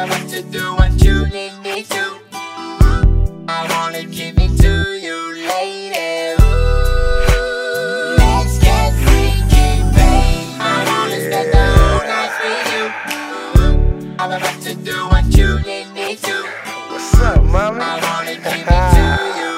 I'm to do what you need me to. I wanna give it to you, lady. Ooh, let's get freaky, babe. I wanna spend the whole night with you. I'm to do what you need me to. What's up, mommy? I wanna give it to you,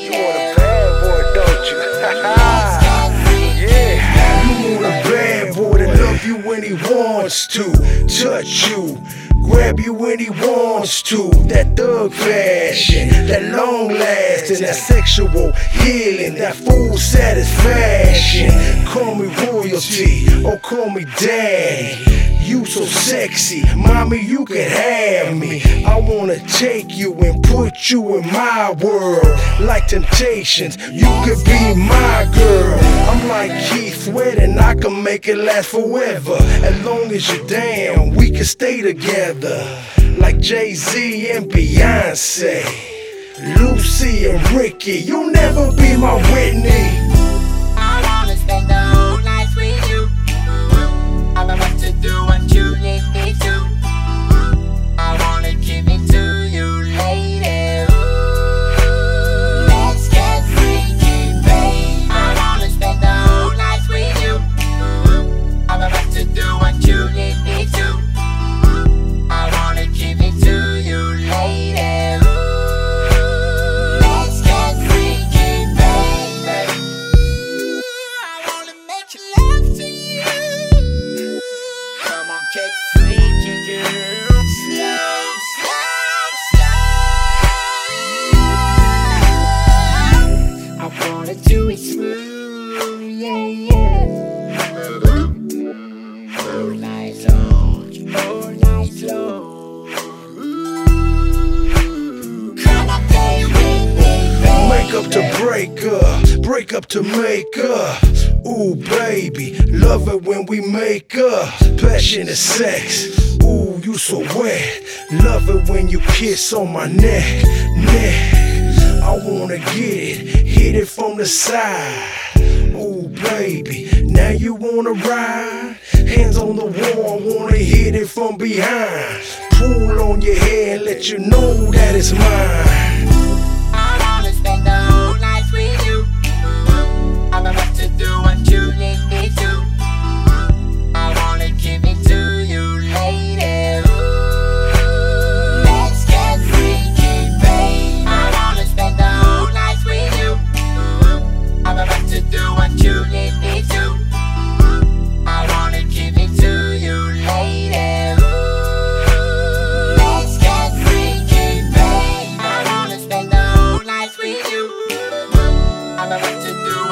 You want a bad boy, don't you? Let's get freaky, yeah. You want a bad boy to love you when he wants to, touch you. Grab you when he wants to. That thug fashion, that long lasting, that sexual healing, that full satisfaction. Call me royalty or call me daddy. You so sexy, mommy, you could have me. I wanna take you and put you in my world. Like temptations, you could be my girl. I'm like Keith Sweat and I can make it last forever. As long as you're down, we can stay together. Like Jay Z and Beyonce. Lucy and Ricky, you'll never be my Whitney. Get freaky. Slow, slow, slow. I wanna do it yeah, yeah. All night long, all night long. Up to break up, break up to make up. Ooh, baby, love it when we make up. Passion Passionate sex, ooh, you so wet. Love it when you kiss on my neck, neck. I wanna get it, hit it from the side. Ooh, baby, now you wanna ride? Hands on the wall, wanna hit it from behind. Pull on your hair, let you know that it's mine. I you. To do